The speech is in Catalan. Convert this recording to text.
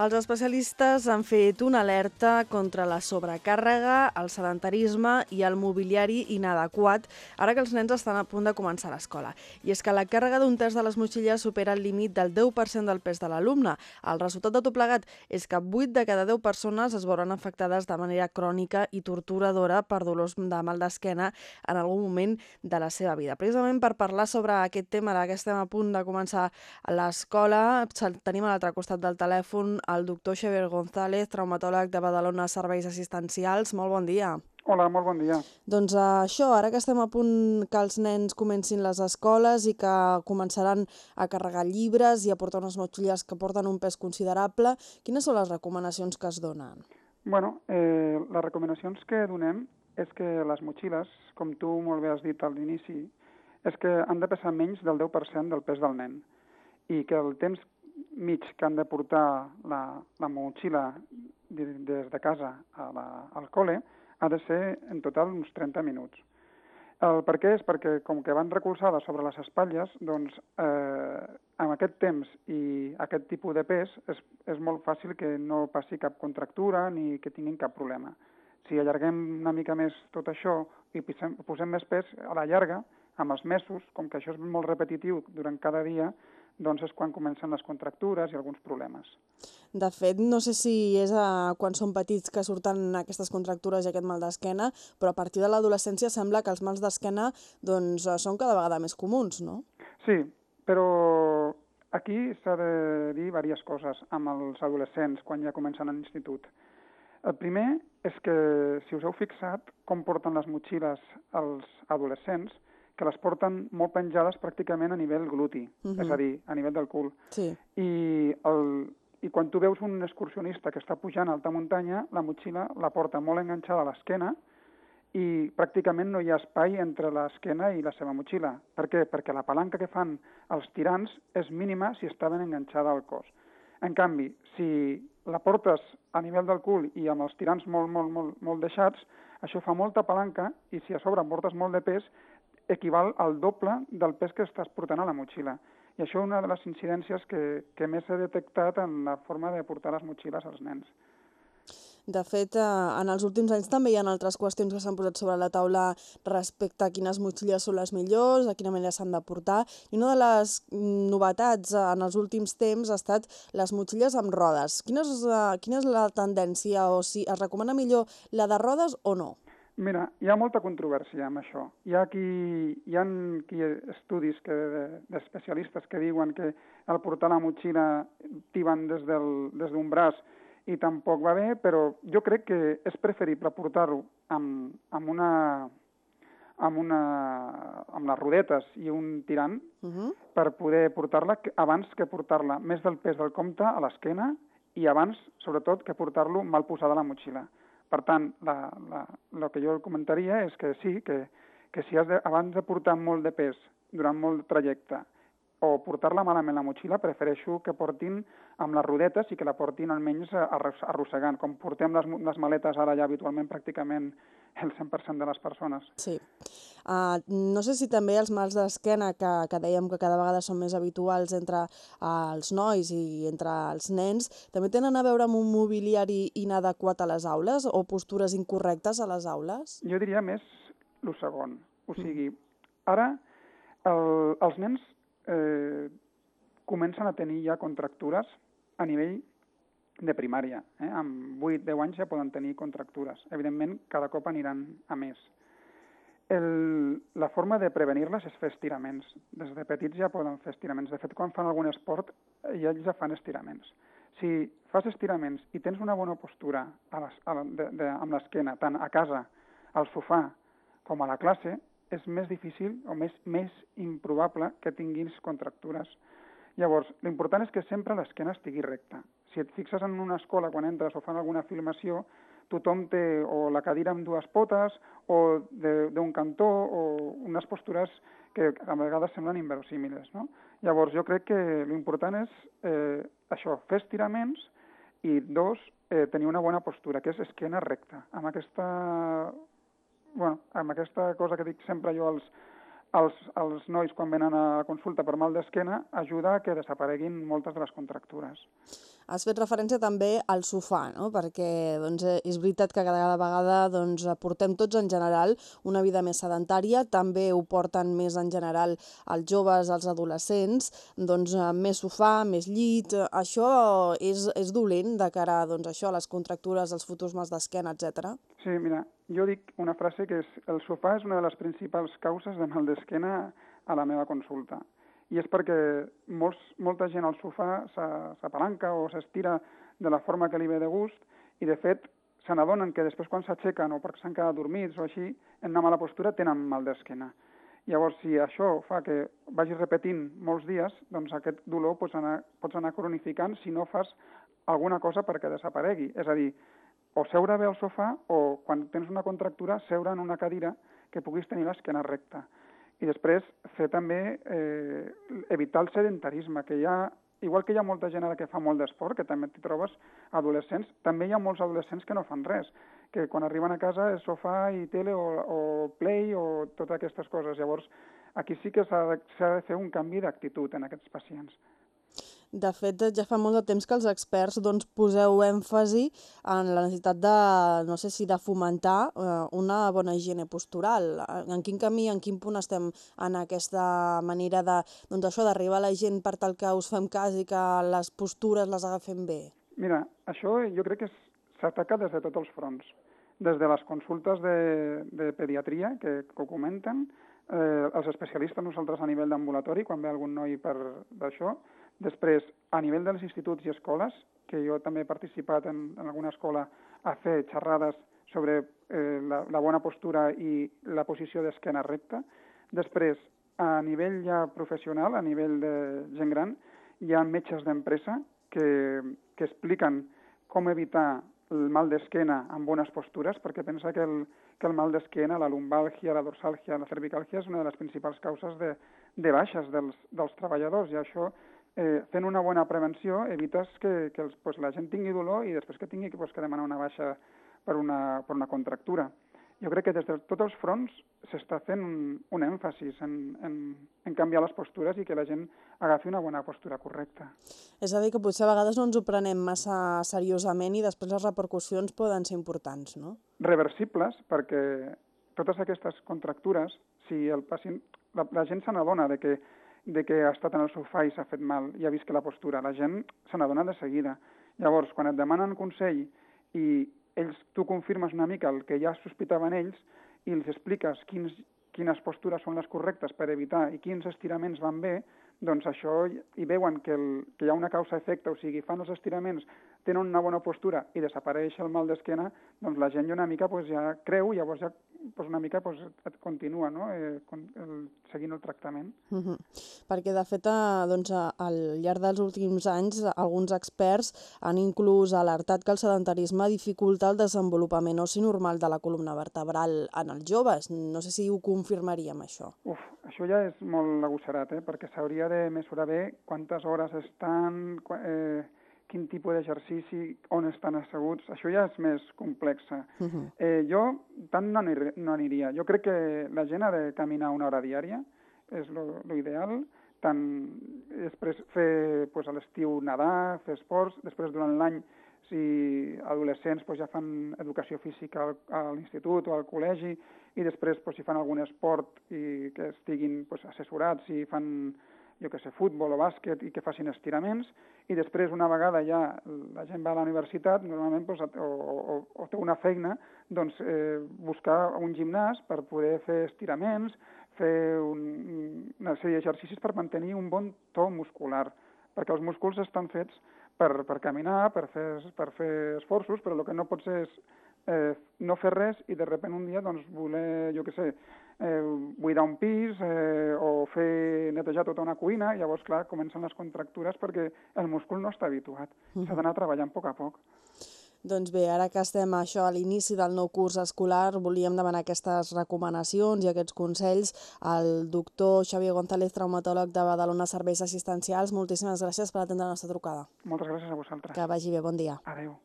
Els especialistes han fet una alerta contra la sobrecàrrega, el sedentarisme i el mobiliari inadequat, ara que els nens estan a punt de començar l'escola. I és que la càrrega d'un terç de les motxilles supera el límit del 10% del pes de l'alumne. El resultat de tot plegat és que 8 de cada 10 persones es veuran afectades de manera crònica i torturadora per dolors de mal d'esquena en algun moment de la seva vida. Precisament per parlar sobre aquest tema, ara que estem a punt de començar l'escola, tenim a l'altre costat del telèfon el doctor Xavier González, traumatòleg de Badalona Serveis Assistencials. Molt bon dia. Hola, molt bon dia. Doncs uh, això, ara que estem a punt que els nens comencin les escoles i que començaran a carregar llibres i a portar unes motxilles que porten un pes considerable, quines són les recomanacions que es donen? Bueno, eh, les recomanacions que donem és que les motxilles, com tu molt bé has dit a l'inici, és que han de pesar menys del 10% del pes del nen i que el temps mig que han de portar la, la motxilla des de casa a la, al col·le ha de ser en total uns 30 minuts. El per què és perquè, com que van recolzades sobre les espatlles, doncs eh, amb aquest temps i aquest tipus de pes és, és molt fàcil que no passi cap contractura ni que tinguin cap problema. Si allarguem una mica més tot això i posem, posem més pes a la llarga, amb els mesos, com que això és molt repetitiu durant cada dia, doncs és quan comencen les contractures i alguns problemes. De fet, no sé si és a, quan són petits que surten aquestes contractures i aquest mal d'esquena, però a partir de l'adolescència sembla que els mals d'esquena doncs, són cada vegada més comuns, no? Sí, però aquí s'ha de dir diverses coses amb els adolescents quan ja comencen a l'institut. El primer és que, si us heu fixat com porten les motxilles els adolescents, que les porten molt penjades pràcticament a nivell gluti, uh -huh. és a dir, a nivell del cul. Sí. I, el, I quan tu veus un excursionista que està pujant a alta muntanya, la motxilla la porta molt enganxada a l'esquena i pràcticament no hi ha espai entre l'esquena i la seva motxilla. Per què? Perquè la palanca que fan els tirants és mínima si està ben enganxada al cos. En canvi, si la portes a nivell del cul i amb els tirants molt, molt, molt, molt deixats, això fa molta palanca i si a sobre portes molt de pes, equival al doble del pes que estàs portant a la motxilla. I això és una de les incidències que, que més he detectat en la forma de portar les motxilles als nens. De fet, eh, en els últims anys també hi ha altres qüestions que s'han posat sobre la taula respecte a quines motxilles són les millors, a quina manera s'han de portar, i una de les novetats eh, en els últims temps ha estat les motxilles amb rodes. Quina és, eh, quina és la tendència, o si es recomana millor la de rodes o no? Mira, hi ha molta controvèrsia amb això. Hi ha, qui, hi ha qui estudis que, d'especialistes que diuen que el portar la motxilla tiben des d'un des braç i tampoc va bé, però jo crec que és preferible portar-ho amb, amb una amb, una, amb les rodetes i un tirant uh -huh. per poder portar-la abans que portar-la més del pes del compte a l'esquena i abans, sobretot, que portar-lo mal posada a la motxilla. Per tant, la, la, el que jo comentaria és que sí, que, que si has de, abans de portar molt de pes durant molt trajecte o portar-la malament la motxilla, prefereixo que portin amb les rodetes i que la portin almenys arrossegant, com portem les, les maletes ara ja habitualment pràcticament el 100% de les persones. Sí. Uh, no sé si també els mals d'esquena, que, que dèiem que cada vegada són més habituals entre uh, els nois i entre els nens, també tenen a veure amb un mobiliari inadequat a les aules o postures incorrectes a les aules? Jo diria més el segon. O mm. sigui, ara el, els nens eh, comencen a tenir ja contractures a nivell de primària. Eh? Amb 8-10 anys ja poden tenir contractures. Evidentment, cada cop aniran a més. El, la forma de prevenir-les és fer estiraments. Des de petits ja poden fer estiraments. De fet, quan fan algun esport, ja ells ja fan estiraments. Si fas estiraments i tens una bona postura a les, a de, de, amb l'esquena, tant a casa, al sofà, com a la classe, és més difícil o més, més improbable que tinguis contractures. Llavors, l'important és que sempre l'esquena estigui recta. Si et fixes en una escola quan entres o fan alguna filmació, tothom té o la cadira amb dues potes o d'un cantó o unes postures que a vegades semblen inverosímiles. No? Llavors, jo crec que l'important és eh, això, fer estiraments i dos, eh, tenir una bona postura, que és esquena recta. Amb aquesta bueno, amb aquesta cosa que dic sempre jo als, als, als nois quan venen a consulta per mal d'esquena ajuda a que desapareguin moltes de les contractures. Has fet referència també al sofà, no? perquè doncs, eh, és veritat que cada vegada doncs, portem tots en general una vida més sedentària, també ho porten més en general els joves, els adolescents, doncs, eh, més sofà, més llit, això és, és dolent de cara doncs, això, a les contractures, als futurs mals d'esquena, etc. Sí, mira, jo dic una frase que és el sofà és una de les principals causes de mal d'esquena a la meva consulta i és perquè molts, molta gent al sofà s'apalanca o s'estira de la forma que li ve de gust i, de fet, se n'adonen que després quan s'aixequen o perquè s'han quedat dormits o així, en una mala postura tenen mal d'esquena. Llavors, si això fa que vagis repetint molts dies, doncs aquest dolor pots anar, pots anar cronificant si no fas alguna cosa perquè desaparegui. És a dir, o seure bé al sofà o, quan tens una contractura, seure en una cadira que puguis tenir l'esquena recta. I després fer també, eh, evitar el sedentarisme, que hi ha, igual que hi ha molta gent ara que fa molt d'esport, que també t'hi trobes adolescents, també hi ha molts adolescents que no fan res, que quan arriben a casa és sofà i tele o, o play o totes aquestes coses. Llavors, aquí sí que s'ha de, de fer un canvi d'actitud en aquests pacients. De fet, ja fa molt de temps que els experts doncs, poseu èmfasi en la necessitat de, no sé si de fomentar eh, una bona higiene postural. En quin camí, en quin punt estem en aquesta manera de, doncs això d'arribar a la gent per tal que us fem cas i que les postures les agafem bé? Mira, això jo crec que s'ataca des de tots els fronts. Des de les consultes de, de pediatria, que, que comenten, eh, els especialistes nosaltres a nivell d'ambulatori, quan ve algun noi per d'això, Després, a nivell dels instituts i escoles, que jo també he participat en, en alguna escola a fer xerrades sobre eh, la, la bona postura i la posició d'esquena recta. Després, a nivell ja professional, a nivell de gent gran, hi ha metges d'empresa que, que expliquen com evitar el mal d'esquena amb bones postures, perquè pensa que el, que el mal d'esquena, la lumbàlgia, la dorsalgia, la cervicàlgia, és una de les principals causes de, de baixes dels, dels treballadors, i això eh, fent una bona prevenció evites que, que els, pues, la gent tingui dolor i després que tingui pues, que demanar una baixa per una, per una contractura. Jo crec que des de tots els fronts s'està fent un, un èmfasis en, en, en canviar les postures i que la gent agafi una bona postura correcta. És a dir, que potser a vegades no ens ho prenem massa seriosament i després les repercussions poden ser importants, no? Reversibles, perquè totes aquestes contractures, si el pacient, la, la gent se n'adona de que de que ha estat en el sofà i s'ha fet mal i ha vist que la postura, la gent se n'adona de seguida. Llavors, quan et demanen consell i ells, tu confirmes una mica el que ja sospitaven ells i els expliques quins, quines postures són les correctes per evitar i quins estiraments van bé, doncs això hi veuen que, el, que hi ha una causa-efecte, o sigui, fan els estiraments, tenen una bona postura i desapareix el mal d'esquena, doncs la gent ja una mica pues, ja creu, llavors ja pues una mica pues, et continua no? eh, el, seguint el tractament. Uh -huh. Perquè, de fet, eh, doncs, al llarg dels últims anys, alguns experts han inclús alertat que el sedentarisme dificulta el desenvolupament oci normal de la columna vertebral en els joves. No sé si ho confirmaríem, això. Uf, això ja és molt agosserat, eh? perquè s'hauria de mesurar bé quantes hores estan... Eh, quin tipus d'exercici, on estan asseguts, això ja és més complex. Uh -huh. eh, jo tant no, anir, no aniria. Jo crec que la gent ha de caminar una hora diària, és lo, lo ideal, tant després fer pues, a l'estiu nedar, fer esports, després durant l'any si adolescents pues, ja fan educació física al, a l'institut o al col·legi i després pues, si fan algun esport i que estiguin pues, assessorats, si fan jo que sé, futbol o bàsquet i que facin estiraments i després una vegada ja la gent va a la universitat, normalment doncs, o, o, o té una feina, doncs eh, buscar un gimnàs per poder fer estiraments, fer un, una sèrie d'exercicis per mantenir un bon to muscular, perquè els músculs estan fets per, per caminar, per fer, per fer esforços, però el que no pot ser és eh, no fer res i de sobte un dia doncs, voler, jo què sé, eh, buidar un pis eh, o fer netejar tota una cuina, llavors, clar, comencen les contractures perquè el múscul no està habituat. S'ha d'anar treballant a poc a poc. Doncs bé, ara que estem això a l'inici del nou curs escolar, volíem demanar aquestes recomanacions i aquests consells al doctor Xavier González, traumatòleg de Badalona Serveis Assistencials. Moltíssimes gràcies per atendre la nostra trucada. Moltes gràcies a vosaltres. Que vagi bé, bon dia. Adéu.